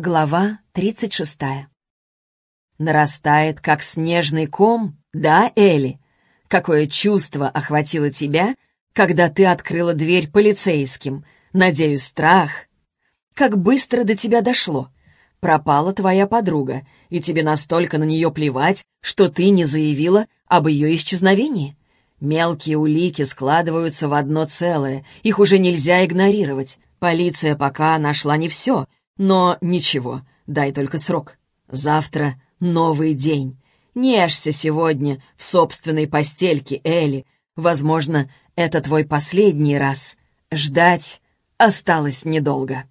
Глава 36. Нарастает, как снежный ком, да, Элли? Какое чувство охватило тебя, когда ты открыла дверь полицейским? Надеюсь, страх. Как быстро до тебя дошло. Пропала твоя подруга, и тебе настолько на нее плевать, что ты не заявила об ее исчезновении. Мелкие улики складываются в одно целое, их уже нельзя игнорировать. Полиция пока нашла не все — но ничего, дай только срок. Завтра новый день. Нежься сегодня в собственной постельке, Элли. Возможно, это твой последний раз. Ждать осталось недолго.